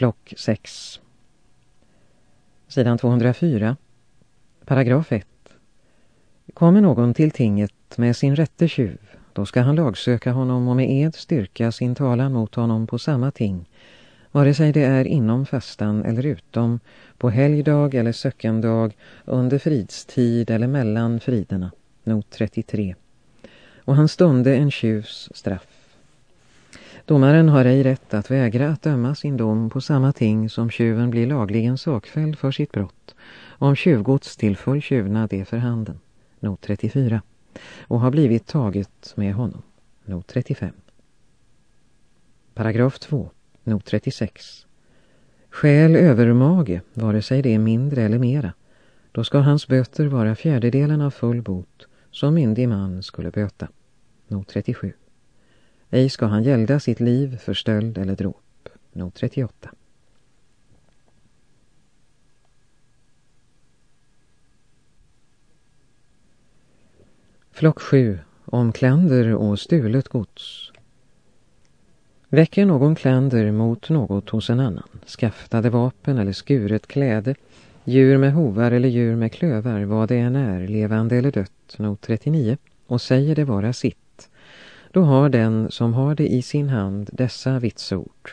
Flock 6 Sidan 204 Paragraf 1 Kommer någon till tinget med sin rätte tjuv, då ska han lagsöka honom och med ed styrka sin talan mot honom på samma ting, vare sig det är inom fastan eller utom, på helgdag eller sökendag, under fridstid eller mellan friderna. Not 33. Och han stunde en tjuvs straff. Domaren har ej rätt att vägra att döma sin dom på samma ting som tjuven blir lagligen sakfälld för sitt brott, om tjuvgods till full tjuvnad är för handen. Not 34. Och har blivit taget med honom. Not 35. Paragraf 2. Not 36. Skäl övermage, vare sig det är mindre eller mera. Då ska hans böter vara fjärdedelen av full bot, som myndig man skulle böta. Not 37. Ej ska han gälda sitt liv för stöld eller dråp. Not 38. Flock 7. Om kländer och stulet gods. Väcker någon kländer mot något hos en annan, skaftade vapen eller skuret kläde, djur med hovar eller djur med klövar, vad det än är, levande eller dött, not 39, och säger det vara sitt, då har den som har det i sin hand dessa vitsord.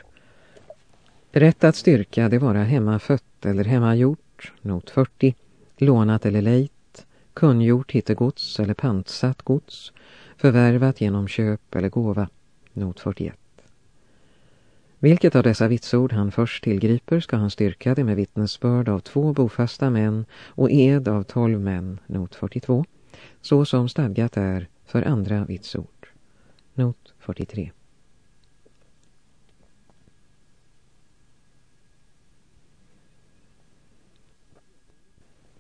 Rätt att styrka det vara hemmafött eller hemmagjort, not 40, lånat eller lejt, kungjort hittegods eller pantsatt gods, förvärvat genom köp eller gåva, not 41. Vilket av dessa vitsord han först tillgriper ska han styrka det med vittnesbörd av två bofasta män och ed av tolv män, not 42, så som stadgat är för andra vitsord. Not 43.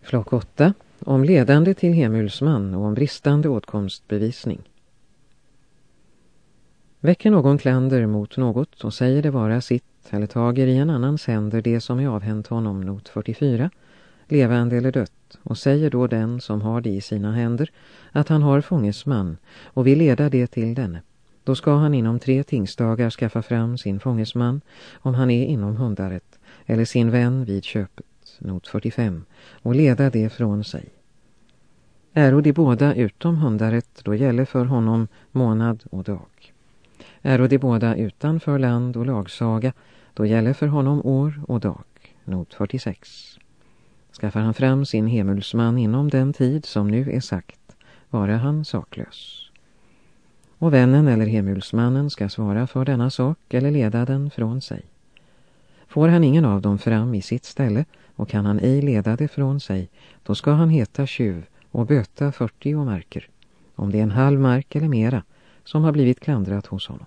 Flock 8. Om ledande till hemulsman och om bristande åtkomstbevisning. Väcker någon klander mot något och säger det vara sitt eller tager i en annans händer det som är avhänt honom, not 44, levande eller dött, och säger då den som har det i sina händer att han har fångesman och vill leda det till denne. Då ska han inom tre tingsdagar skaffa fram sin fångesman om han är inom hundaret eller sin vän vid köpet, not 45, och leda det från sig. Äro de båda utom hundaret då gäller för honom månad och dag. Äro de båda utanför land och lagsaga då gäller för honom år och dag, not 46. Skaffar han fram sin hemulsman inom den tid som nu är sagt, vare han saklös. Och vännen eller hemulsmannen ska svara för denna sak eller leda den från sig. Får han ingen av dem fram i sitt ställe och kan han ej leda det från sig, då ska han heta tjuv och böta 40 marker, om det är en halv mark eller mera, som har blivit klandrat hos honom.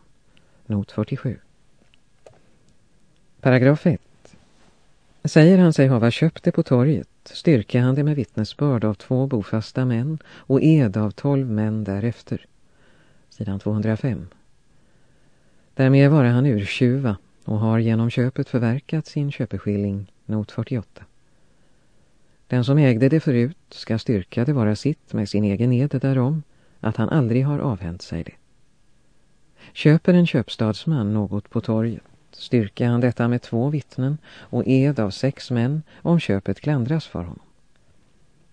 Not 47. Paragraf 1. Säger han sig hava köpt det på torget, styrker han det med vittnesbörd av två bofasta män och ed av tolv män därefter. Sidan 205. Därmed var han urtjuva och har genom köpet förverkat sin köpeskilling, not 48. Den som ägde det förut ska styrka det vara sitt med sin egen ed därom, att han aldrig har avhänt sig det. Köper en köpstadsman något på torget, styrka han detta med två vittnen och ed av sex män om köpet klandras för honom.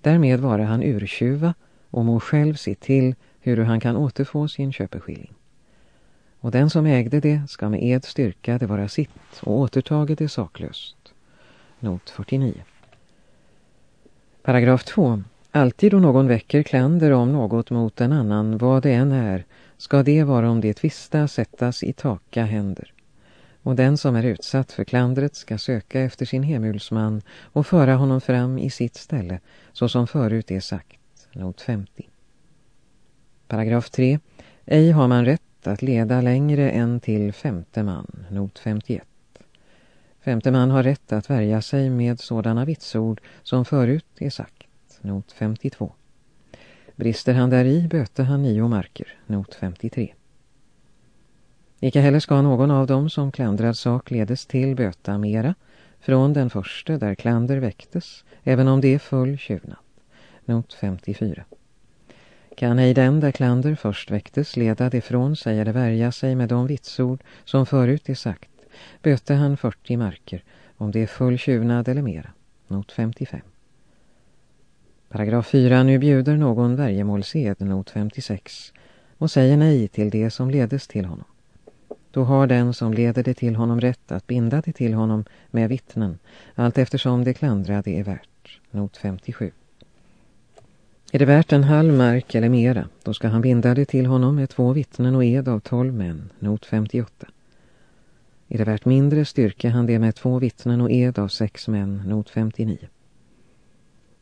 Därmed vara han urtjuva och må själv se till hur han kan återfå sin köpeskilling. Och den som ägde det ska med ed styrka det vara sitt och återtaget det saklöst. Not 49. Paragraf 2. Alltid då någon väcker klander om något mot en annan, vad det än är, ska det vara om det tvista sättas i taka händer. Och den som är utsatt för klandret ska söka efter sin hemulsman och föra honom fram i sitt ställe, så som förut är sagt. Not 50. Paragraf 3. Ej har man rätt att leda längre än till femte man. Not 51. Femte man har rätt att värja sig med sådana vitsord som förut är sagt. Not 52. Brister han där i böter han nio marker. Not 53. Icke heller ska någon av dem som klandrad sak ledes till böta mera från den första där klander väcktes, även om det är full tjuvnad. Not 54. Kan ej den där klander först väcktes leda det från sig eller värja sig med de vitsord som förut är sagt, böte han 40 marker om det är full tjuvnad eller mera. Not 55. Paragraf 4. Nu bjuder någon värjemålsed, not 56, och säger nej till det som ledes till honom. Då har den som leder det till honom rätt att binda det till honom med vittnen, allt eftersom det klandrade är värt. Not 57. Är det värt en halv mark eller mera, då ska han binda det till honom med två vittnen och ed av tolv män. Not 58. Är det värt mindre styrka han det med två vittnen och ed av sex män. Not 59.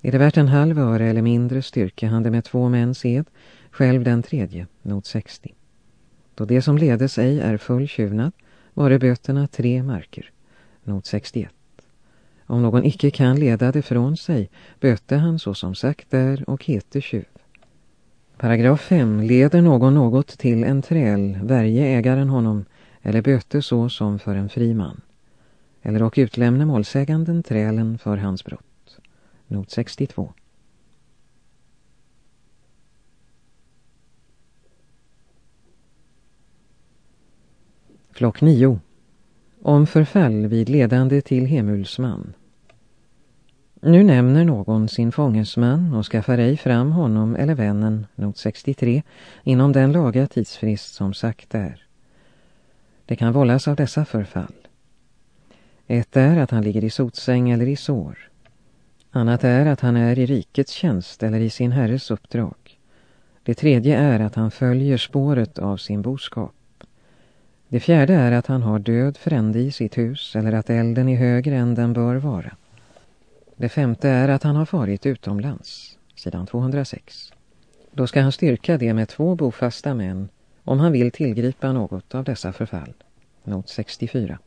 Är det värt en halv öre eller mindre styrka han det med två mäns ed, själv den tredje. Not 60. Då det som ledes ej är full tjuvnad var det böterna tre marker. Not 61. Om någon icke kan leda det från sig böter han så som sagt där och heter tjuv. Paragraf 5. Leder någon något till en träl, värje ägaren honom, eller böter så som för en fri man. Eller och utlämna målsäganden trälen för hans brott. Not 62. Flock 9. Om förfall vid ledande till hemulsman. Nu nämner någon sin fångesman och skaffar ej fram honom eller vännen, not 63, inom den laga tidsfrist som sagt är. Det kan vållas av dessa förfall. Ett är att han ligger i sotsäng eller i sår. Annat är att han är i rikets tjänst eller i sin herres uppdrag. Det tredje är att han följer spåret av sin boskap. Det fjärde är att han har död frände i sitt hus eller att elden är högre än den bör vara. Det femte är att han har farit utomlands, sidan 206. Då ska han styrka det med två bofasta män om han vill tillgripa något av dessa förfall. Not 64.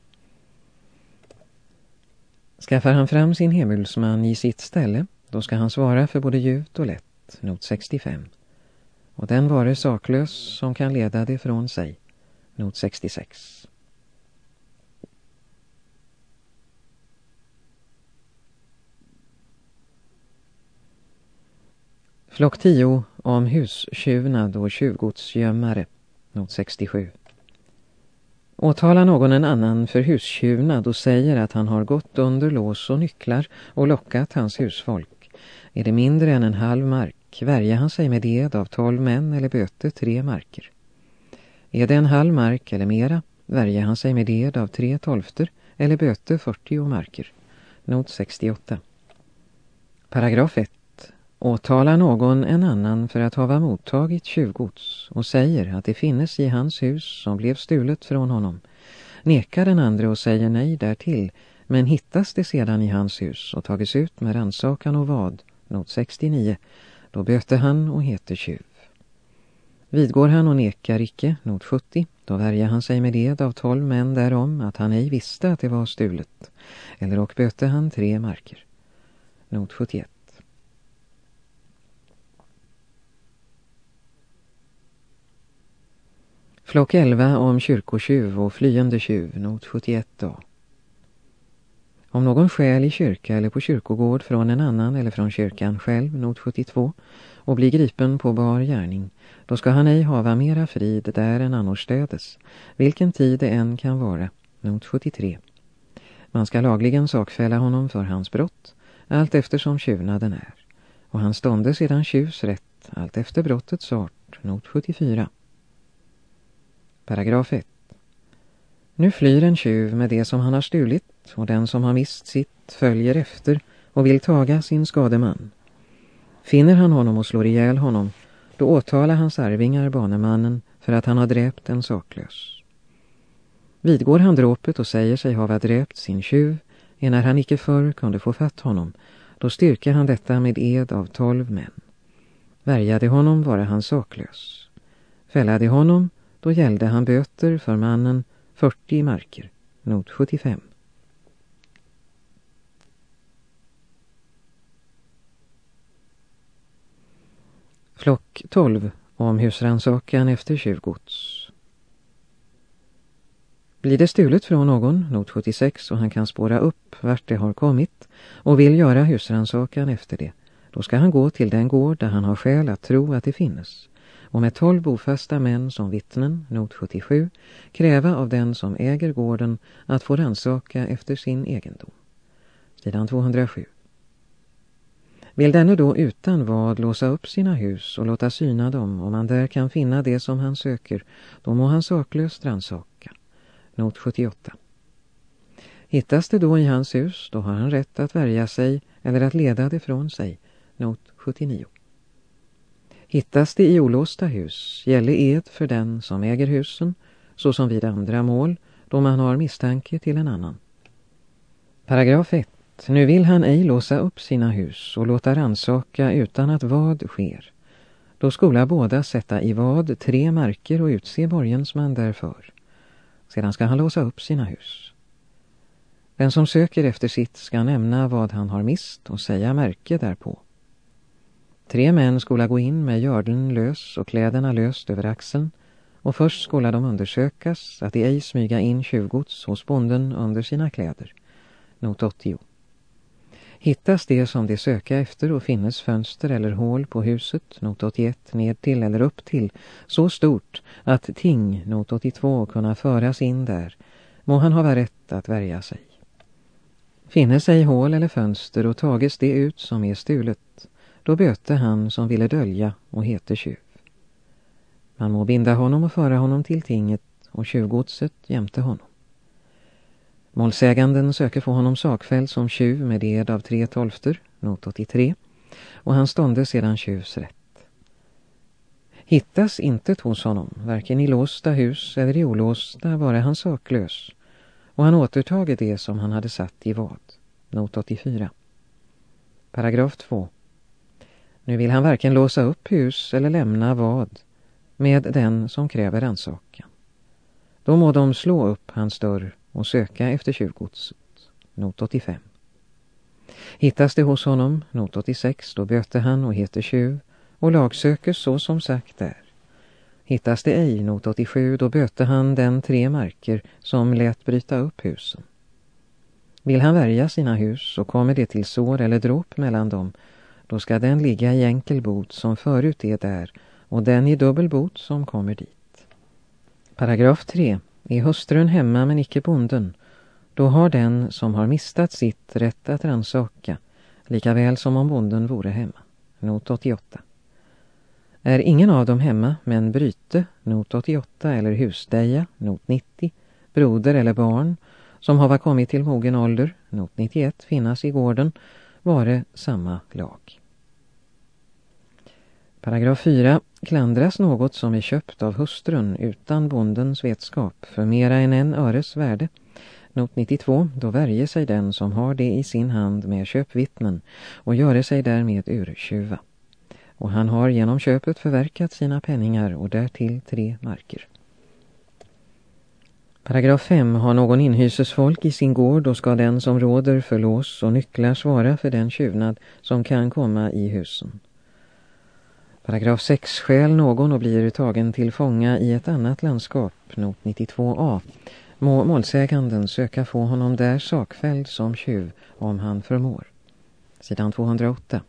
Skaffar han fram sin hemulsman i sitt ställe, då ska han svara för både ljut och lätt. Not 65. Och den vare saklös som kan leda det från sig not 66. Flock 10 om hustjuvnad och tjuvgodsgömmare, not 67. Åtalar någon en annan för hustjuvnad och säger att han har gått under lås och nycklar och lockat hans husfolk. Är det mindre än en halv mark värjer han sig med ed av tolv män eller böter tre marker. Är det en halv mark eller mera värjer han sig med ed av tre tolfter eller böter 40 marker. Not 68. Paragraf 1. Åtalar någon en annan för att hava mottagit tjuvgods och säger att det finnes i hans hus som blev stulet från honom. Nekar den andra och säger nej därtill, men hittas det sedan i hans hus och tagits ut med ransakan och vad, not 69, då böter han och heter tjuv. Vidgår han och nekar icke, not 70, då värjer han sig med ed av tolv män därom att han ej visste att det var stulet, eller och böte han tre marker. Not 71. Flock 11 om kyrkotjuv och flyende tjuv, not 71a. Om någon skäl i kyrka eller på kyrkogård från en annan eller från kyrkan själv, not 72, och blir gripen på bar gärning, då ska han ej hava mera frid där än annorstädes, vilken tid det än kan vara, not 73. Man ska lagligen sakfälla honom för hans brott, allt eftersom tjuvnaden är, och han stånde sedan tjus rätt, allt efter brottets art, not 74. Paragraf 1. Nu flyr en tjuv med det som han har stulit och den som har mist sitt följer efter och vill taga sin skademan. Finner han honom och slår ihjäl honom, då åtalar hans arvingar banemannen för att han har dräpt en saklös. Vidgår han dråpet och säger sig hava dräpt sin tjuv, när han icke förr kunde få fatt honom, då styrker han detta med ed av tolv män. Värjade honom vara han saklös. Fällade honom, då gällde han böter för mannen 40 marker, not 75. Flock 12 om husransakan efter tjuvgods. Blir det stulet från någon, not 76, och han kan spåra upp vart det har kommit och vill göra husransakan efter det, då ska han gå till den gård där han har skäl att tro att det finnes och med tolv bofasta män som vittnen, not 77, kräva av den som äger gården att få ransaka efter sin egendom. Sidan 207. Vill denne då utan vad låsa upp sina hus och låta syna dem om man där kan finna det som han söker, då må han saklöst ransaka. Not 78. Hittas det då i hans hus, då har han rätt att värja sig eller att leda det från sig. Not 79. Hittas det i olåsta hus, gäller ed för den som äger husen, så som vid andra mål, då man har misstanke till en annan. Paragraf 1. Nu vill han ej låsa upp sina hus och låta ransaka utan att vad sker. Då skola båda sätta i vad tre marker och utse borgensman därför. Sedan ska han låsa upp sina hus. Den som söker efter sitt ska nämna vad han har mist och säga märke därpå. Tre män skola gå in med gördeln lös och kläderna löst över axeln och först skola de undersökas att de ej smyga in tjuvgods hos bonden under sina kläder. Not 80. Hittas det som de söka efter och finnes fönster eller hål på huset, not 81, ned till eller upp till, så stort att ting, not 82, kunna föras in där, må han ha rätt att värja sig. Finnes ej hål eller fönster och tages det ut som är stulet, då böte han som ville dölja och hette tjuv. Man må binda honom och föra honom till tinget och tjuvgodset jämte honom. Målsäganden söker få honom sakfälld som tjuv med ed av tre tolfter, not 83, och han stånde sedan tjuvs rätt. Hittas intet hos honom, varken i låsta hus eller i olåsta, vare han saklös, och han återtager det som han hade satt i vad, not 84. Paragraf 2. Nu vill han varken låsa upp hus eller lämna vad med den som kräver ansakan. Då må de slå upp hans dörr och söka efter tjuvgodset. Not 85. Hittas det hos honom, not 86, då böter han och heter tjuv och lagsöker så som sagt är. Hittas det ej, not 87, då böter han den tre marker som lät bryta upp husen. Vill han värja sina hus så kommer det till sår eller dråp mellan dem, då ska den ligga i enkel bot som förut är där och den i dubbel bot som kommer dit. Paragraf 3. Är hustrun hemma men icke bonden, då har den som har mistat sitt rätt att ransaka, lika väl som om bonden vore hemma. Not 88. Är ingen av dem hemma men bryte, not 88 eller husdeja, not 90, broder eller barn, som har kommit till mogen ålder, not 91, finnas i gården, vare samma lag. Paragraf 4. Klandras något som är köpt av hustrun utan bondens vetskap för mera än en öres värde. Not 92. Då värjer sig den som har det i sin hand med köpvittnen och göre sig därmed urtjuva. Och han har genom köpet förverkat sina penningar och därtill tre marker. Paragraf 5. Har någon inhysesfolk i sin gård och ska den som råder för lås och nycklar svara för den tjuvnad som kan komma i husen. Paragraf 6. Skäl någon och blir tagen till fånga i ett annat landskap, not 92a. Må målsäganden söka få honom där sakfälld som tjuv om han förmår. Sidan 208.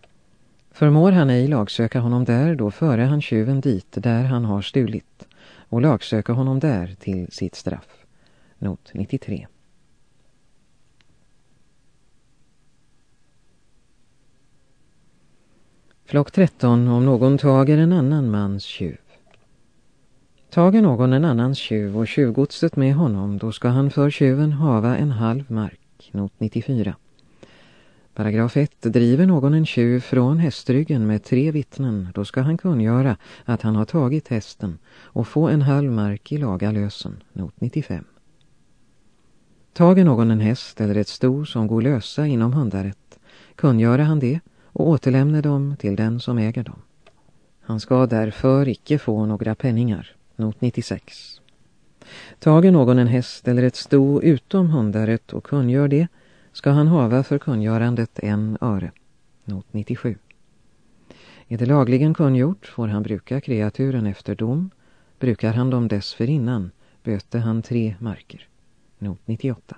Förmår han ej lagsöka honom där, då före han tjuven dit där han har stulit och lagsöka honom där till sitt straff. Not 93. Flock 13. Om någon tager en annan mans tjuv. Tager någon en annans tjuv och tjuvgodset med honom, då ska han för tjuven hava en halv mark. Not 94. Paragraf 1. Driver någon en tjuv från hästryggen med tre vittnen, då ska han kungöra att han har tagit hästen och få en halv mark i lagalösen. Not 95. Tager någon en häst eller ett sto som går lösa inom hundaret, kungöra han det och återlämna dem till den som äger dem. Han ska därför icke få några penningar. Not 96. Tager någon en häst eller ett sto utom hundaret och kungör det, ska han hava för kungörandet en öre. Not 97. Är det lagligen kungjort får han bruka kreaturen efter dom. Brukar han dem dessförinnan böter han tre marker. Not 98.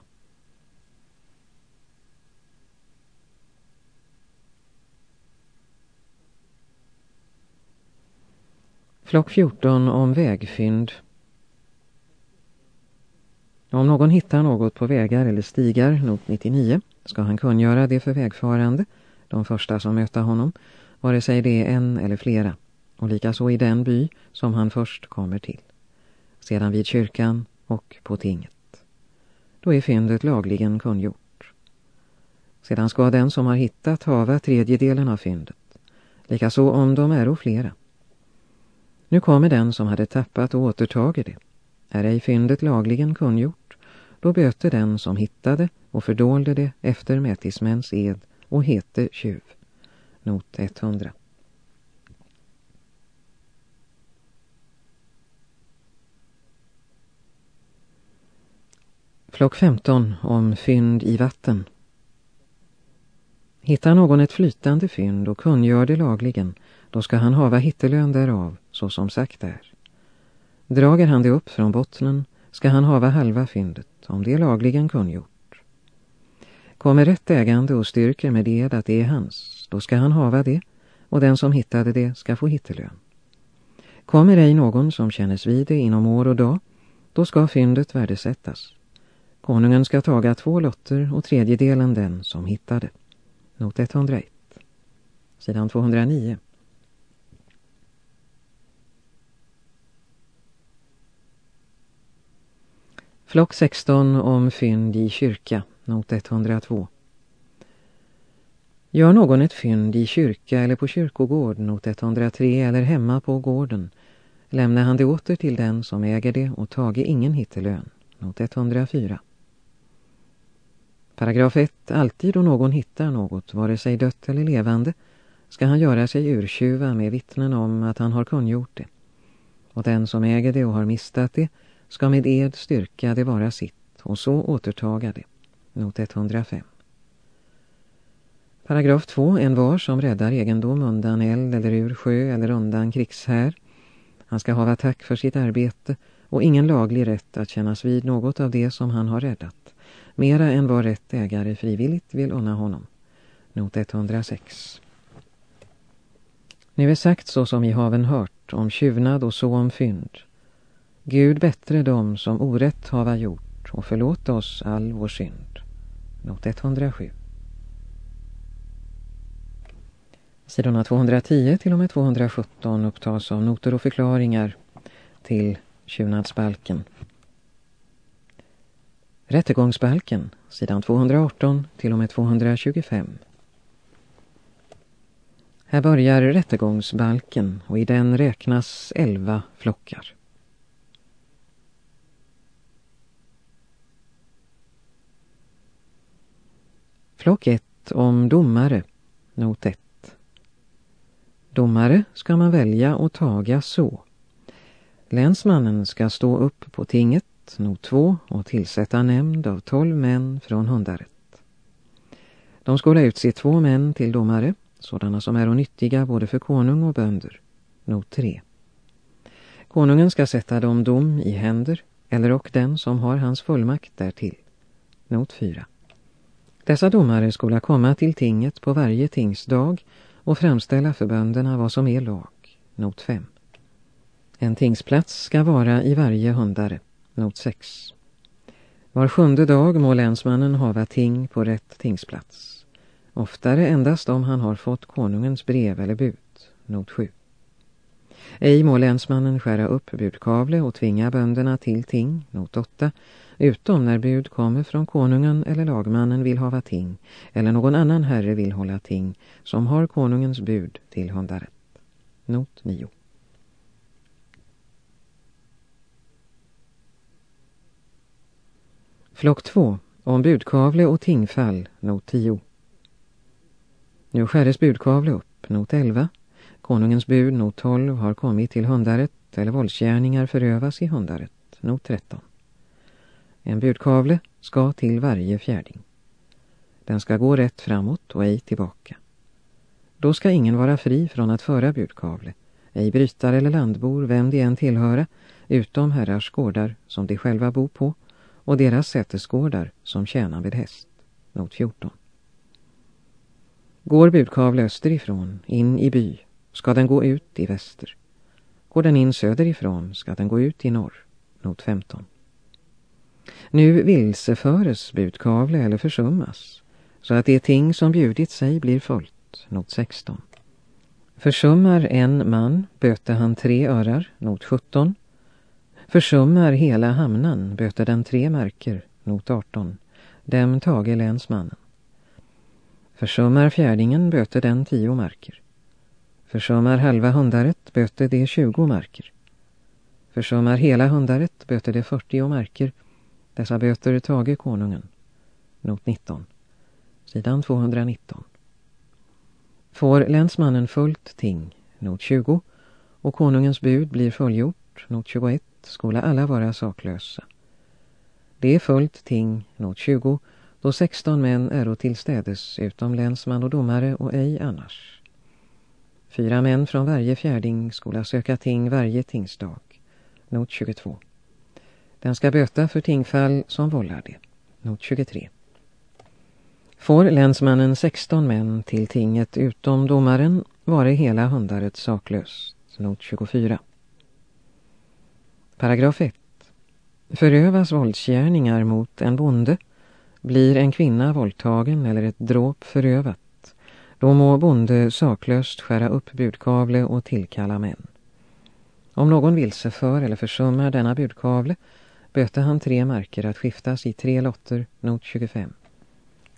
Flock 14 om vägfynd. Om någon hittar något på vägar eller stigar, not 99, ska han kungöra det för vägfarande, de första som möter honom, vare sig det är en eller flera, och likaså i den by som han först kommer till. Sedan vid kyrkan och på tinget. Då är fyndet lagligen kungjort. Sedan ska den som har hittat hava tredjedelen av fyndet, likaså om de är och flera. Nu kommer den som hade tappat och återtager det. Är ej fyndet lagligen kungjort, då böter den som hittade och fördolde det efter mätismäns ed och hete tjuv. Not 100. Flock 15 om fynd i vatten. Hittar någon ett flytande fynd och kungör det lagligen, då ska han hava hittelön därav, så som sagt är. Drager han det upp från bottnen ska han hava halva fyndet, om det är lagligen kungjort. Kommer rätt ägande och styrker med det att det är hans, då ska han hava det, och den som hittade det ska få hittelön. Kommer ej någon som kännes vid det inom år och dag, då ska fyndet värdesättas. Konungen ska taga två lotter och tredjedelen den som hittade. Not 101. Sidan 209. Flock 16 om fynd i kyrka, not 102. Gör någon ett fynd i kyrka eller på kyrkogård, not 103, eller hemma på gården, lämnar han det åter till den som äger det och tager ingen hittelön, not 104. Paragraf 1. Alltid då någon hittar något, vare sig dött eller levande, ska han göra sig urtjuva med vittnen om att han har kungjort det. Och den som äger det och har mistat det ska med ed styrka det vara sitt och så återtaga det. Not 105. Paragraf 2. En var som räddar egendom undan eld eller ur sjö eller undan krigshär. Han ska ha tack för sitt arbete och ingen laglig rätt att kännas vid något av det som han har räddat. Mera än vad rätt ägare frivilligt vill unna honom. Not 106. Nu är sagt så som i haven hört om tjuvnad och så om fynd. Gud bättre dem som orätt hava gjort och förlåt oss all vår synd. Not 107. Sidorna 210 till och med 217 upptas av noter och förklaringar till tjuvnadsbalken. Rättegångsbalken, sidan 218 till och med 225. Här börjar rättegångsbalken och i den räknas elva flockar. Flock 1 om domare, not 1. Domare ska man välja och taga så. Länsmannen ska stå upp på tinget, not 2, och tillsätta nämnd av 12 män från hundaret. De skola utse två män till domare, sådana som är nyttiga både för konung och bönder, not 3. Konungen ska sätta dem dom i händer, eller och den som har hans fullmakt därtill, not 4. Dessa domare skola komma till tinget på varje tingsdag och framställa för bönderna vad som är lag. Not 5. En tingsplats ska vara i varje hundare. Not 6. Var sjunde dag må länsmannen hava ting på rätt tingsplats. Oftare endast om han har fått konungens brev eller bud. Not 7. Ej må länsmannen skära upp budkavle och tvinga bönderna till ting. Not 8 utom när bud kommer från konungen eller lagmannen vill hava ting, eller någon annan herre vill hålla ting, som har konungens bud till hundaret. Not 9. Flock 2. Om budkavle och tingfall, not 10. Nu skäres budkavle upp, not 11. Konungens bud, not 12, har kommit till hundaret eller våldsgärningar förövas i hundaret, not 13. En budkavle ska till varje fjärding. Den ska gå rätt framåt och ej tillbaka. Då ska ingen vara fri från att föra budkavle, ej brytare eller landbor, vem de än tillhöra, utom herrars gårdar som de själva bor på och deras sätesgårdar som tjänar vid häst. Not 14. Går budkavle österifrån, in i by, ska den gå ut i väster. Går den in söderifrån ska den gå ut i norr. Not 15. Nu vilseföres budkavle eller försummas, så att det ting som bjudit sig blir fullt. Not 16. Försummar en man böter han tre örar. Not 17. Försummar hela hamnan böter den tre marker. Not 18. Dem tage länsmannen. Försummar fjärdingen böter den tio marker. Försummar halva hundaret böter det tjugo marker. Försummar hela hundaret böter det fyrtio marker. Dessa böter tage konungen. Not 19. Sidan 219. Får länsmannen fullt ting, not 20, och konungens bud blir fullgjort, not 21, skola alla vara saklösa. Det är fullt ting, not 20, då 16 män är tillstädes utom länsman och domare och ej annars. Fyra män från varje fjärding skola söka ting varje tingsdag, not 22. Den ska böta för tingfall som vållar det, not 23. Får länsmannen 16 män till tinget utom domaren var det hela hundaret saklöst, not 24. Paragraf 1. Förövas våldsgärningar mot en bonde blir en kvinna våldtagen eller ett dråp förövat, då må bonde saklöst skära upp budkavle och tillkalla män. Om någon vilseför eller försummar denna budkavle bötte han tre marker att skiftas i tre lotter, not 25.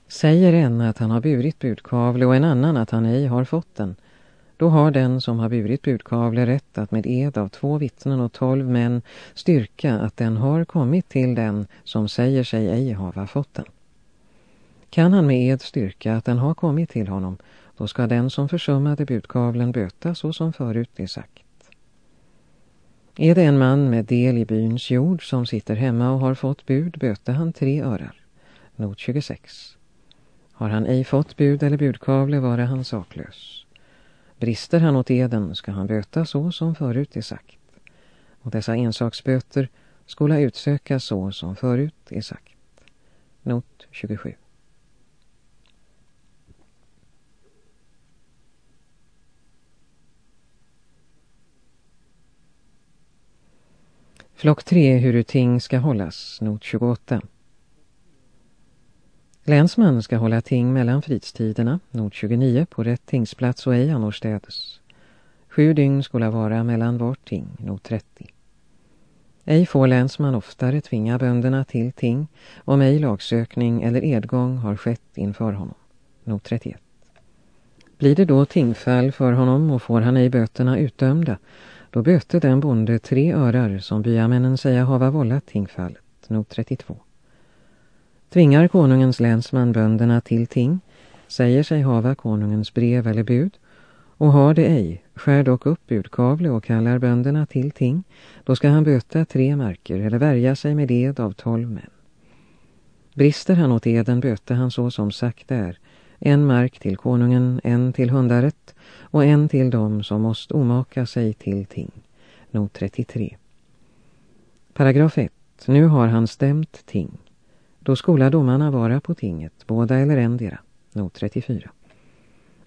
Säger en att han har burit budkavle och en annan att han ej har fått den, då har den som har burit budkavle rätt att med ed av två vittnen och tolv män styrka att den har kommit till den som säger sig ej hava fått den. Kan han med ed styrka att den har kommit till honom, då ska den som försummade budkavlen böta så som förut är sagt. Är det en man med del i byns jord som sitter hemma och har fått bud böter han tre örar. Not 26. Har han ej fått bud eller budkavle vare han saklös. Brister han åt eden ska han böta så som förut är sagt. Och dessa ensaksböter skola utsökas så som förut är sagt. Not 27. Flock 3 hur ting ska hållas, not 28. Länsman ska hålla ting mellan fridstiderna, not 29, på rätt tingsplats och ej annorstädes. Sju dygn skulle vara mellan vart ting, not 30. Ej får länsman oftare tvinga bönderna till ting om ej lagsökning eller edgång har skett inför honom, not 31. Blir det då tingfall för honom och får han ej böterna utdömda, då böte den bonde tre örar som byamännen säga hava vållat tingfallet, not 32. Tvingar konungens länsman bönderna till ting, säger sig hava konungens brev eller bud, och har det ej, skär dock upp budkavle och kallar bönderna till ting, då ska han böta tre marker eller värja sig med ed av tolv män. Brister han åt eden böter han så som sagt är, en mark till konungen, en till hundaret och en till dem som måste omaka sig till ting. Not 33. Paragraf 1. Nu har han stämt ting. Då skola domarna vara på tinget, båda eller endera. Not 34.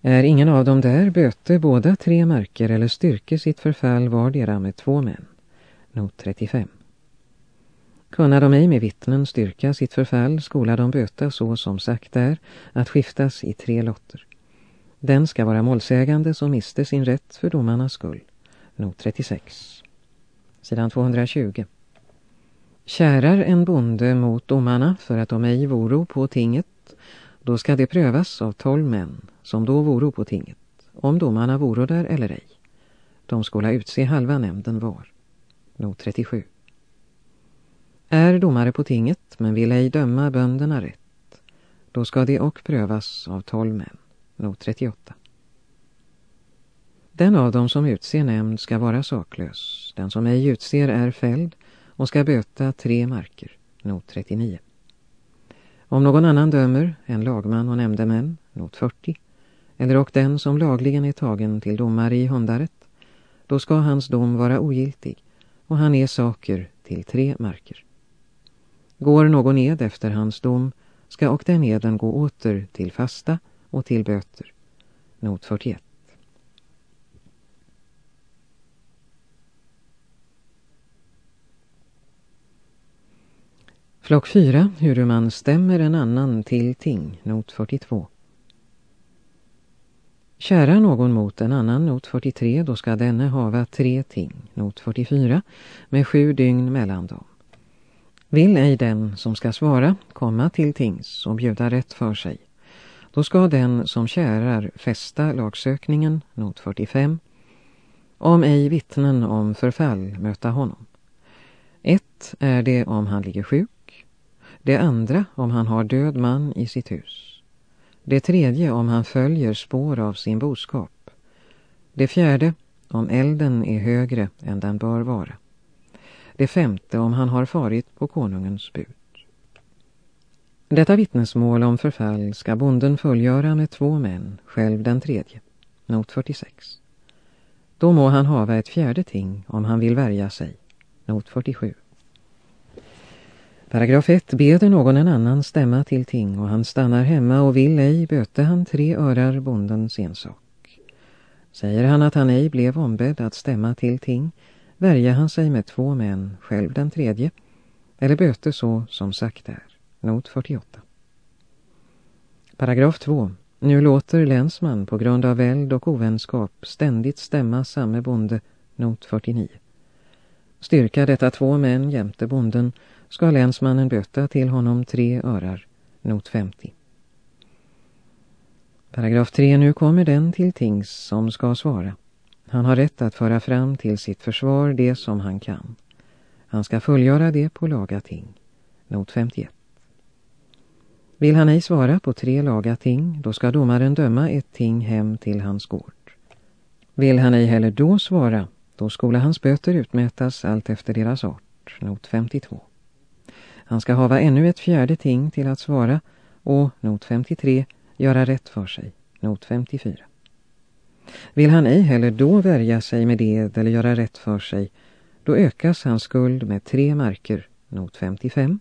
Är ingen av dem där böte båda tre marker eller styrke sitt förfall vardera med två män. Not 35. Kunna de ej med vittnen styrka sitt förfall skola de böta så som sagt är att skiftas i tre lotter. Den ska vara målsägande som miste sin rätt för domarnas skull. Not 36. Sidan 220. Kärar en bonde mot domarna för att de ej voro på tinget, då ska det prövas av tolv män som då voro på tinget, om domarna voro där eller ej. De skola utse halva nämnden var. Not 37. Är domare på tinget men vill ej döma bönderna rätt, då ska det och prövas av tolv män. Not 38. Den av dem som utser nämnd ska vara saklös. Den som ej utser är fälld och ska böta tre marker. Not 39. Om någon annan dömer, en lagman och nämndemän, not 40, eller och den som lagligen är tagen till domare i hundaret, då ska hans dom vara ogiltig och han är saker till tre marker. Går någon ed efter hans dom ska och den eden gå åter till fasta och till böter. Not 41. Flock 4, hur man stämmer en annan till ting, not 42. Kära någon mot en annan, not 43, då ska denne hava tre ting, not 44, med sju dygn mellan dem. Vill ej den som ska svara komma till tings och bjuda rätt för sig, då ska den som kärar fästa lagsökningen, not 45, om ej vittnen om förfall möta honom. Ett är det om han ligger sjuk, det andra om han har död man i sitt hus. Det tredje om han följer spår av sin boskap. Det fjärde om elden är högre än den bör vara. Det femte om han har farit på konungens bud. Detta vittnesmål om förfall ska bonden fullgöra med två män, själv den tredje. Not 46. Då må han hava ett fjärde ting om han vill värja sig. Not 47. Paragraf 1. Beder någon en annan stämma till ting och han stannar hemma och vill ej böte han tre örar bondens ensak. Säger han att han ej blev ombedd att stämma till ting värja han sig med två män, själv den tredje, eller böte så som sagt är. Not 48. Paragraf 2. Nu låter länsman på grund av väld och ovänskap ständigt stämma samme bonde, not 49. Styrka detta två män jämte bonden ska länsmannen böta till honom tre örar, not 50. Paragraf 3. Nu kommer den till tings som ska svara. Han har rätt att föra fram till sitt försvar det som han kan. Han ska fullgöra det på laga ting. Not 51. Vill han ej svara på tre laga ting, då ska domaren döma ett ting hem till hans gård. Vill han ej heller då svara, då skola hans böter utmätas allt efter deras art. Not 52. Han ska hava ännu ett fjärde ting till att svara och, not 53, göra rätt för sig. Not 54. Vill han ej heller då värja sig med det eller göra rätt för sig, då ökas hans skuld med tre marker, not 55.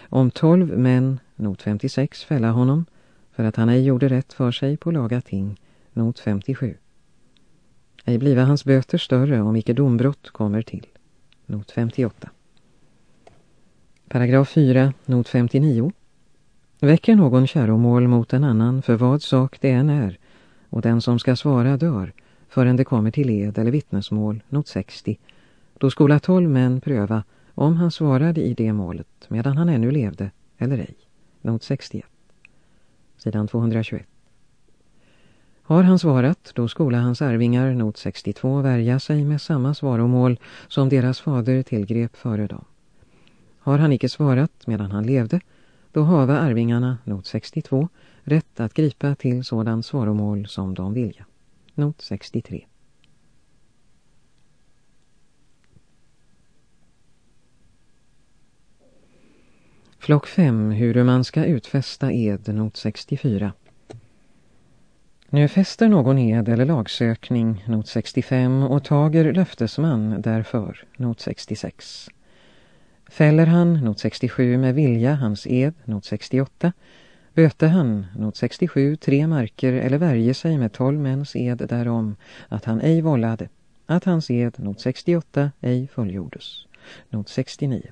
Om tolv män, not 56, fälla honom för att han ej gjorde rätt för sig på laga ting, not 57. Ej bliva hans böter större om icke dombrott kommer till, not 58. Paragraf 4, not 59. Väcker någon käromål mot en annan för vad sak det än är och den som ska svara dör förrän det kommer till led eller vittnesmål, not 60. Då skola tolv män pröva om han svarade i det målet medan han ännu levde eller ej, not 61. Sidan 221. Har han svarat, då skola hans arvingar, not 62, värja sig med samma svaromål som deras fader tillgrep före dem. Har han icke svarat medan han levde, då hava arvingarna, not 62, rätt att gripa till sådan svaromål som de vilja. Not 63. Flock 5. Hur man ska utfästa ed, not 64. Nu fäster någon ed eller lagsökning, not 65, och tager löftesman därför, not 66. Fäller han, not 67, med vilja hans ed, not 68, böte han, not 67, tre marker eller värje sig med tolv mäns ed därom, att han ej vållade, att hans ed, not 68, ej fullgjordes, not 69.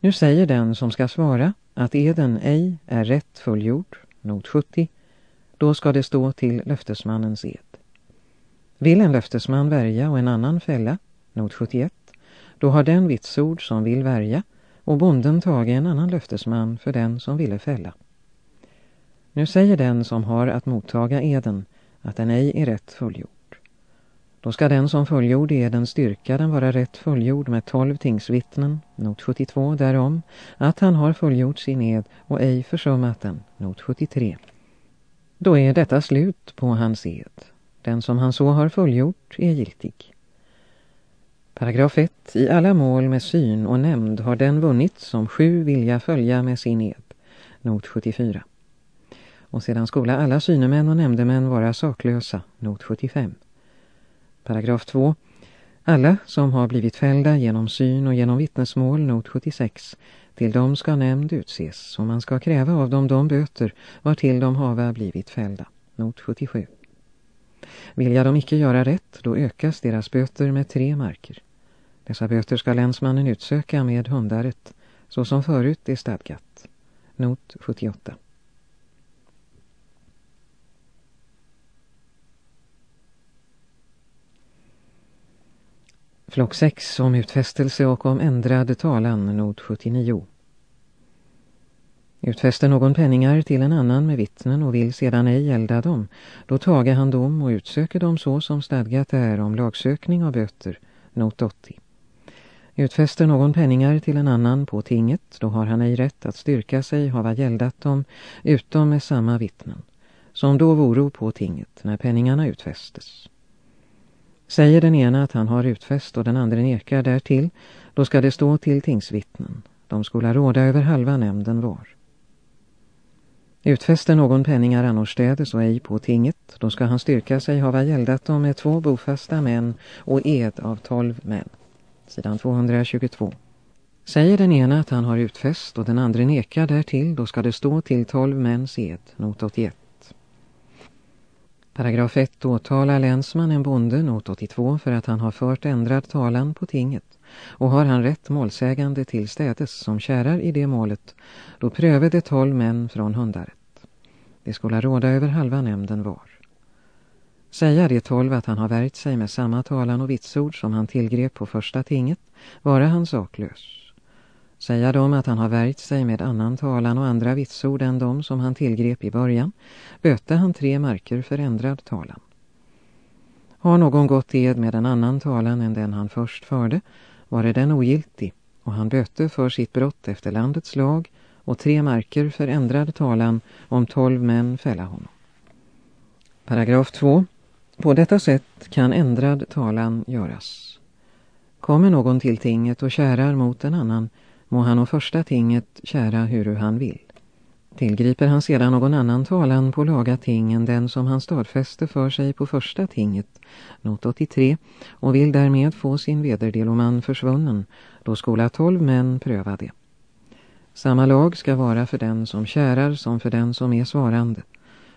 Nu säger den som ska svara att eden ej är rätt fullgjord, not 70, då ska det stå till löftesmannens ed. Vill en löftesman värja och en annan fälla, not 71, då har den vitsord som vill värja och bonden tagit en annan löftesman för den som ville fälla. Nu säger den som har att mottaga eden att den ej är rätt fullgjord. Då ska den som fullgjord eden styrka den vara rätt fullgjord med tolv tingsvittnen, not 72 därom, att han har fullgjort sin ed och ej försummat den, not 73. Då är detta slut på hans ed. Den som han så har fullgjort är giltig. Paragraf 1. I alla mål med syn och nämnd har den vunnit som sju vilja följa med sin ed. Not 74. Och sedan skola alla synemän och nämndemän vara saklösa. Not 75. Paragraf 2. Alla som har blivit fällda genom syn och genom vittnesmål, not 76, till dem ska nämnd utses och man ska kräva av dem de böter var till de hava blivit fällda. Not 77. Vilja de icke göra rätt, då ökas deras böter med tre marker. Dessa böter ska länsmannen utsöka med hundaret, så som förut är stadgat. Not 78. Flock 6 om utfästelse och om ändrad talan, not 79. Utfäster någon penningar till en annan med vittnen och vill sedan ej elda dem, då tager han dom och utsöker dem så som stadgat är om lagsökning av böter, not 80. Utfäster någon penningar till en annan på tinget, då har han ej rätt att styrka sig hava gäldat dem, utom med samma vittnen, som då voro på tinget när penningarna utfästes. Säger den ena att han har utfäst och den andra nekar därtill, då ska det stå till tingsvittnen. De skola råda över halva nämnden var. Utfäster någon penningar annorstädes och ej på tinget, då ska han styrka sig hava gäldat dem med två bofasta män och ed av tolv män. Sidan 222. Säger den ena att han har utfäst och den andra nekar därtill, då ska det stå till tolv mäns ed, not 81. Paragraf 1 åtalar länsman en bonde, not 82, för att han har fört ändrad talan på tinget. Och har han rätt målsägande till städes som kärar i det målet, då prövade det tolv män från hundaret. Det skulle råda över halva nämnden var. Säga det tolv att han har värjt sig med samma talan och vitsord som han tillgrep på första tinget, vara han saklös. Säga dem att han har värjt sig med annan talan och andra vitsord än de som han tillgrep i början, böte han tre marker för ändrad talan. Har någon gått ed med en annan talan än den han först förde, var den ogiltig och han böte för sitt brott efter landets lag och tre marker för ändrad talan om tolv män fälla honom. Paragraf 2. På detta sätt kan ändrad talan göras. Kommer någon till tinget och kärar mot en annan må han och första tinget kära huru han vill. Tillgriper han sedan någon annan talan på laga ting än den som han stadfäste för sig på första tinget, not 83, och vill därmed få sin vederdeloman försvunnen, då skola tolv män pröva det. Samma lag ska vara för den som kärar som för den som är svarande.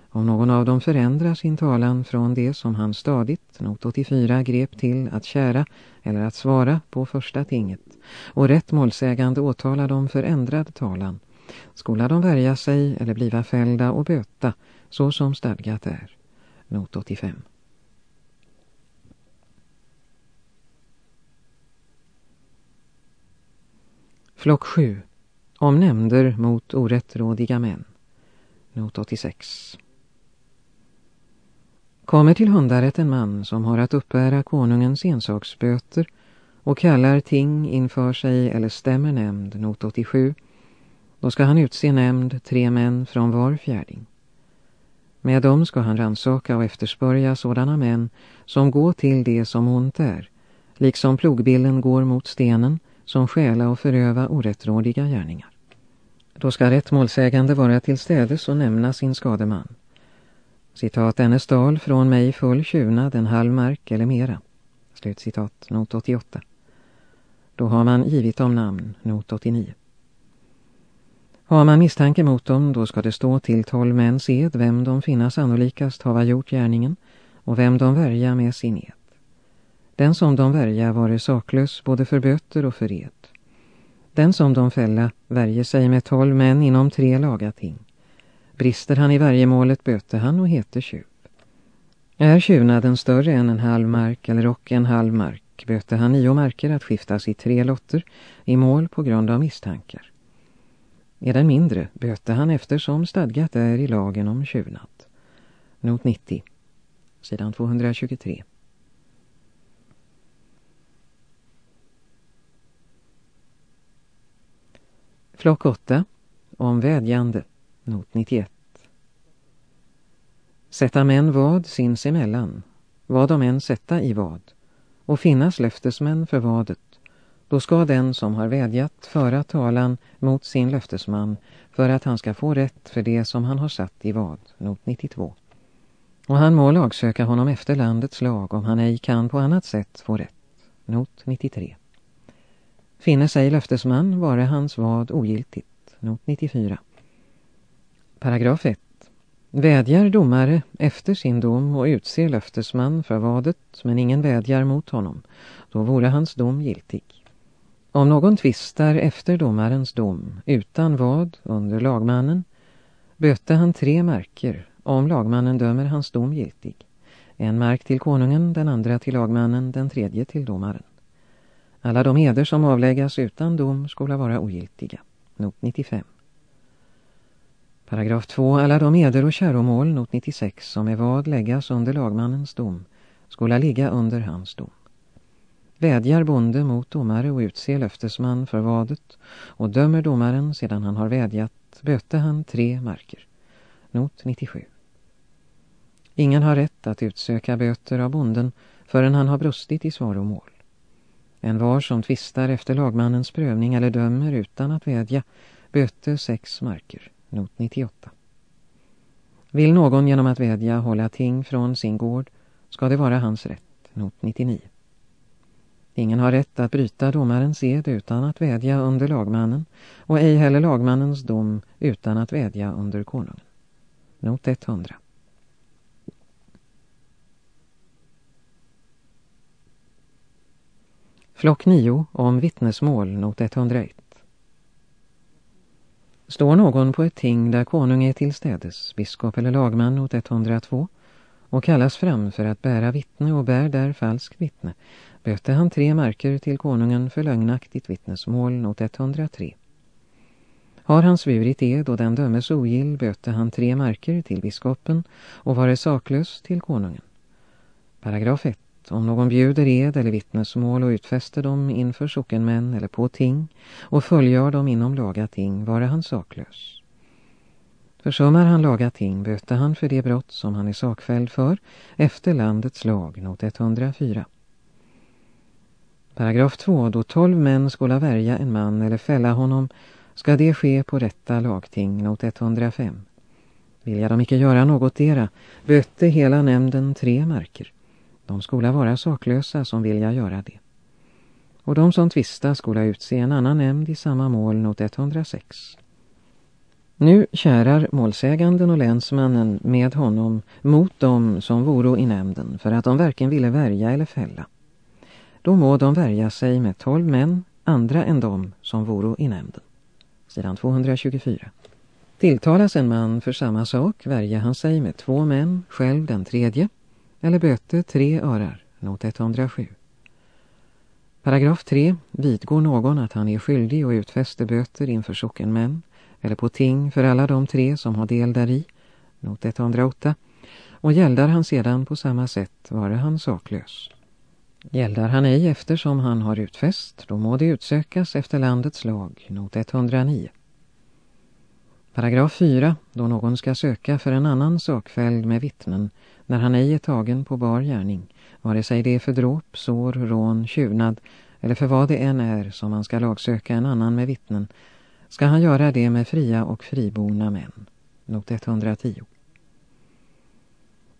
Om någon av dem förändrar sin talan från det som han stadigt, not 84, grep till att kära eller att svara på första tinget och rätt målsägande åtalar dem för ändrad talan, skola de värja sig eller bliva fällda och böta så som stadgat är. Not 85. Flock 7. Om nämnder mot orättrådiga män. Not 86. Kommer till hundaret en man som har att uppbära konungens ensaksböter och kallar ting inför sig eller stämmer nämnd, not 87, då ska han utse nämnd tre män från var fjärding. Med dem ska han ransaka och efterspörja sådana män som går till det som ont är, liksom plogbillen går mot stenen som skäla och föröva orättrådiga gärningar. Då ska rätt målsägande vara till städes och nämna sin skademan. Citat, denne stal från mig full tjuna en halv mark eller mera. Slut citat, not 88. Då har man givit dem namn, not 89. Har man misstanke mot dem, då ska det stå till tolv män sed vem de finna sannolikast hava gjort gärningen och vem de värja med sin ed. Den som de värja vare saklös både för böter och för ed. Den som de fälla värjer sig med tolv män inom tre laga ting. Brister han i varje målet böter han och heter tjuv. Är tjuvnaden större än en halv mark eller och en halv mark böter han nio marker att skiftas i tre lotter i mål på grund av misstankar. Är den mindre böter han eftersom stadgat är i lagen om tjuvnad. Not 90, sidan 223. Flock 8, om vädjande, not 91. Sätta män vad sinsemellan, vad de än sätta i vad och finnas löftesmän för vadet, då ska den som har vädjat föra talan mot sin löftesman för att han ska få rätt för det som han har satt i vad, not 92. Och han må lagsöka honom efter landets lag om han ej kan på annat sätt få rätt, not 93. Finner sig löftesman vare hans vad ogiltigt, not 94. Paragraf 1. Vädjar domare efter sin dom och utser löftesman för vadet men ingen vädjar mot honom, då vore hans dom giltig. Om någon tvistar efter domarens dom utan vad under lagmannen böte han tre marker om lagmannen dömer hans dom giltig. En mark till konungen, den andra till lagmannen, den tredje till domaren. Alla de eder som avläggas utan dom skola vara ogiltiga. Not 95. Paragraf 2. Alla de eder och käromål, not 96, som är vad läggas under lagmannens dom, skola ligga under hans dom. Vädjar bonde mot domare och utser löftesman för vadet och dömer domaren sedan han har vädjat, böte han tre marker. Not 97. Ingen har rätt att utsöka böter av bonden förrän han har brustit i svaromål. En var som tvistar efter lagmannens prövning eller dömer utan att vädja, böter sex marker. Not 98. Vill någon genom att vädja hålla ting från sin gård ska det vara hans rätt. Not 99. Ingen har rätt att bryta domarens ed utan att vädja under lagmannen och ej heller lagmannens dom utan att vädja under konungen. Not 100. Flock 9 om vittnesmål, not 101. Står någon på ett ting där konung är tillstädes, biskop eller lagman, not 102, och kallas fram för att bära vittne och bär där falsk vittne, böter han tre marker till konungen för lögnaktigt vittnesmål, not 103. Har han svurit ed och den dömes ogill böter han tre marker till biskopen och vare saklös till konungen. Paragraf 1. Om någon bjuder ed eller vittnesmål och utfäster dem inför sockenmän eller på ting och följer dem inom laga ting, vare han saklös. Försummar han laga ting böter han för det brott som han är sakfälld för efter landets lag, not 104. Paragraf 2. Då tolv män skulle värja en man eller fälla honom ska det ske på rätta lagting, not 105. Vilja de icke göra något dera, böte hela nämnden tre marker. De skola vara saklösa som vilja göra det. Och de som tvista skola utse en annan nämnd i samma mål, not 106. Nu kärar målsäganden och länsmannen med honom mot dem som voro i nämnden för att de varken ville värja eller fälla. Då må de värja sig med tolv män, andra än de som voro i nämnden. Sidan 224. Tilltalas en man för samma sak värja han sig med två män, själv den tredje, eller böte tre örar, not 107. Paragraf 3. Vidgår någon att han är skyldig och utfäster böter inför sockenmän eller på ting för alla de tre som har del däri, not 108, och gäldar han sedan på samma sätt vare han saklös. Gäldar han ej eftersom han har utfäst, då må det utsökas efter landets lag, not 109. Paragraf 4. Då någon ska söka för en annan sakfälld med vittnen när han ej är tagen på bar gärning, vare sig det är för dråp, sår, rån, tjuvnad eller för vad det än är som man ska lagsöka en annan med vittnen, ska han göra det med fria och friborna män. Not 110.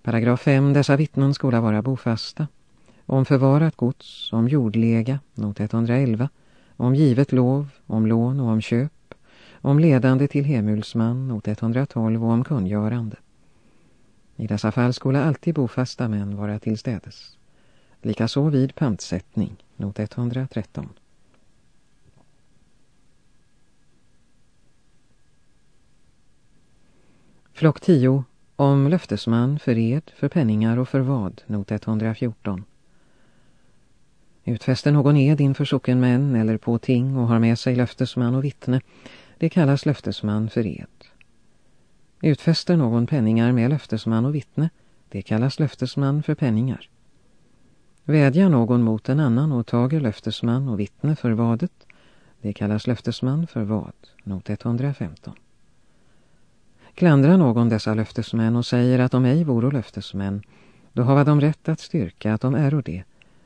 Paragraf 5. Dessa vittnen skola vara bofasta. Om förvarat gods, om jordlega, not 111, om givet lov, om lån och om köp, om ledande till hemulsman, not 112 och om kungörande. I dessa fall skulle alltid bofasta män vara tillstädes. Likaså vid pantsättning, not 113. Flock 10. Om löftesman för ed, för penningar och för vad, not 114. Utfäster någon ed inför sockenmän eller på ting och har med sig löftesman och vittne, det kallas löftesman för ed. Utfäster någon penningar med löftesman och vittne, det kallas löftesman för penningar. Vädjar någon mot en annan och tager löftesman och vittne för vadet, det kallas löftesman för vad, not 115. Klandrar någon dessa löftesmän och säger att de ej vore löftesmän, då har de rätt att styrka att de är och det.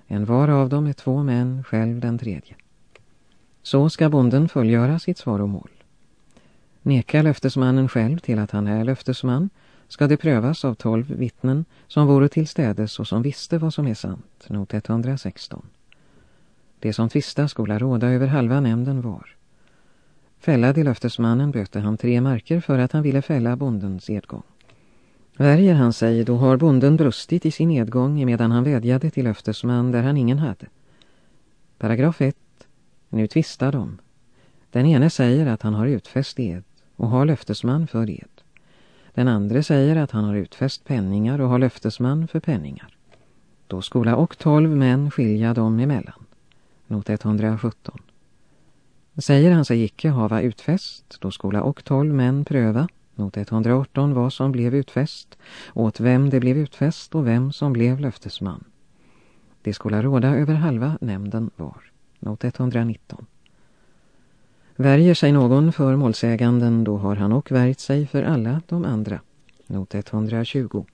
En var av dem är två män, själv den tredje. Så ska bonden fullgöra sitt svar och mål. Nekar löftesmannen själv till att han är löftesman ska det prövas av tolv vittnen som vore till städes och som visste vad som är sant, not 116. Det som tvista skola råda över halva nämnden var. Fällade löftesmannen bötte han tre marker för att han ville fälla bondens edgång. Värjer han sig, då har bonden brustit i sin edgång medan han vädjade till löftesman där han ingen hade. Paragraf 1. Nu tvistar de. Den ene säger att han har utfäst ed och har löftesman för ed. Den andra säger att han har utfäst penningar och har löftesman för penningar. Då skola och tolv män skilja dem emellan. Not 117. Säger han sig icke hava utfäst, då skola och tolv män pröva, not 118 vad som blev utfäst, åt vem det blev utfäst och vem som blev löftesman. Det skola råda över halva nämnden var, not 119. Värjer sig någon för målsäganden, då har han och värjt sig för alla de andra, not 120.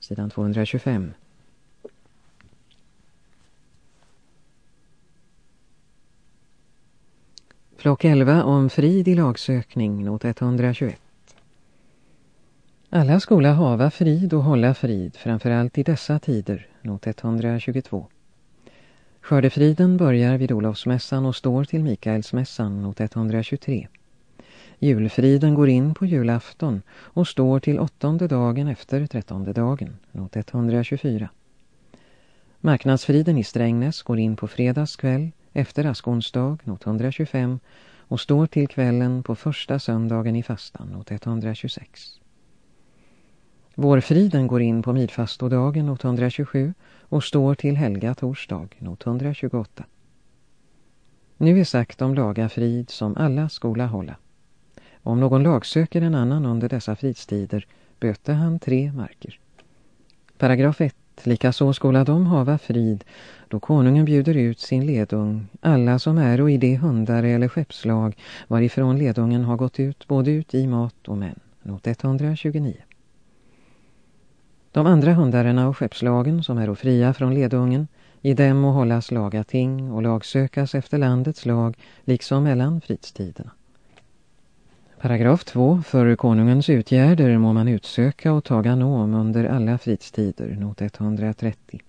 Sidan 225. Flock 11 om frid i lagsökning, not 121. Alla skola hava frid och hålla frid, framförallt i dessa tider, not 122. Skördefriden börjar vid Olofsmässan och står till Mikaelsmässan, not 123. Julfriden går in på julafton och står till åttonde dagen efter trettonde dagen, not 124. Marknadsfriden i Strängnäs går in på fredagskväll efter askonsdag, not 125, och står till kvällen på första söndagen i fastan, not 126. Vårfriden går in på midfastodagen, not 127, och står till helga torsdag, not 128. Nu är sagt om lagafrid som alla skola hålla. Om någon lagsöker en annan under dessa fridstider böter han tre marker. Paragraf 1. Likaså skola de hava frid, då konungen bjuder ut sin ledung, alla som är och i det hundare eller skeppslag, varifrån ledungen har gått ut, både ut i mat och män. Not 129. De andra hundarna och skeppslagen som är fria från ledungen, i dem må hållas laga ting och lagsökas efter landets lag, liksom mellan fridstiderna. Paragraf 2. För konungens utgärder må man utsöka och taga nom under alla fridstider, not 130.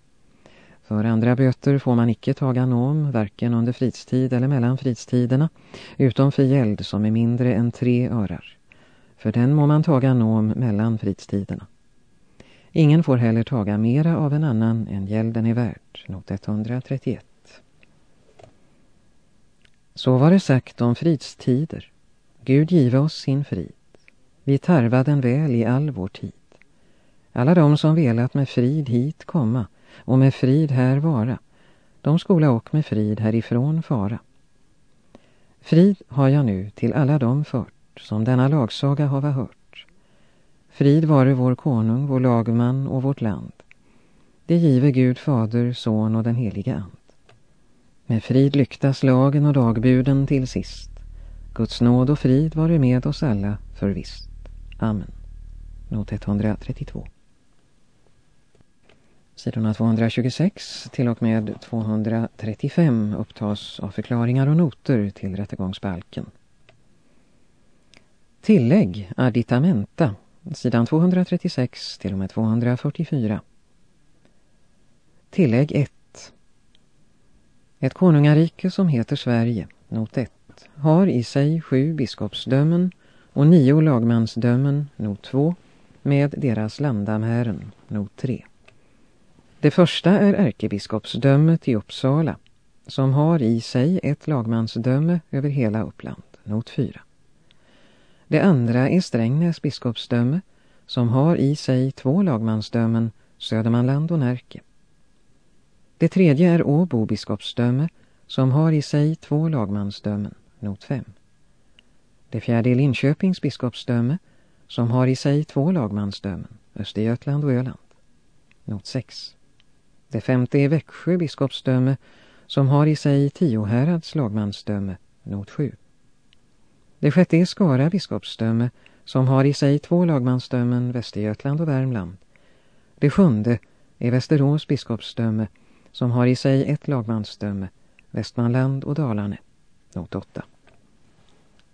För andra böter får man icke taga nom, varken under fridstid eller mellan fridstiderna, utom för gäld som är mindre än tre örar. För den må man taga nom mellan fridstiderna. Ingen får heller taga mera av en annan än gälden är värd, not 131. Så var det sagt om fridstider. Gud give oss sin frid. Vi tarva den väl i all vår tid. Alla de som velat med frid hit komma och med frid här vara, de skola och med frid härifrån fara. Frid har jag nu till alla dem fört, som denna lagsaga hava hört. Frid vare vår konung, vår lagman och vårt land. Det give Gud fader, son och den heliga and. Med frid lyktas lagen och dagbuden till sist. Guds nåd och frid vare med oss alla för visst. Amen. Not 132. Sidorna 226 till och med 235 upptas av förklaringar och noter till rättegångsbalken. Tillägg additamenta, sidan 236 till och med 244. Tillägg 1. Ett konungarike som heter Sverige, not 1, har i sig sju biskopsdömen och nio lagmansdömen, not 2, med deras landamären, not 3. Det första är ärkebiskopsdömet i Uppsala, som har i sig ett lagmansdöme över hela Uppland, not 4. Det andra är Strängnäs biskopsdöme, som har i sig två lagmansdömen, Södermanland och Närke. Det tredje är Åbo biskopsdöme, som har i sig två lagmansdömen, not 5. Det fjärde är Linköpings biskopsdöme, som har i sig två lagmansdömen, Östergötland och Öland, not 6. Det femte är Växjö biskopsdöme som har i sig Tiohärads lagmansdöme, not 7. Det sjätte är Skara biskopsdöme som har i sig två lagmansdömen, Västergötland och Värmland. Det sjunde är Västerås biskopsdöme som har i sig ett lagmansdöme, Västmanland och Dalarne, not 8.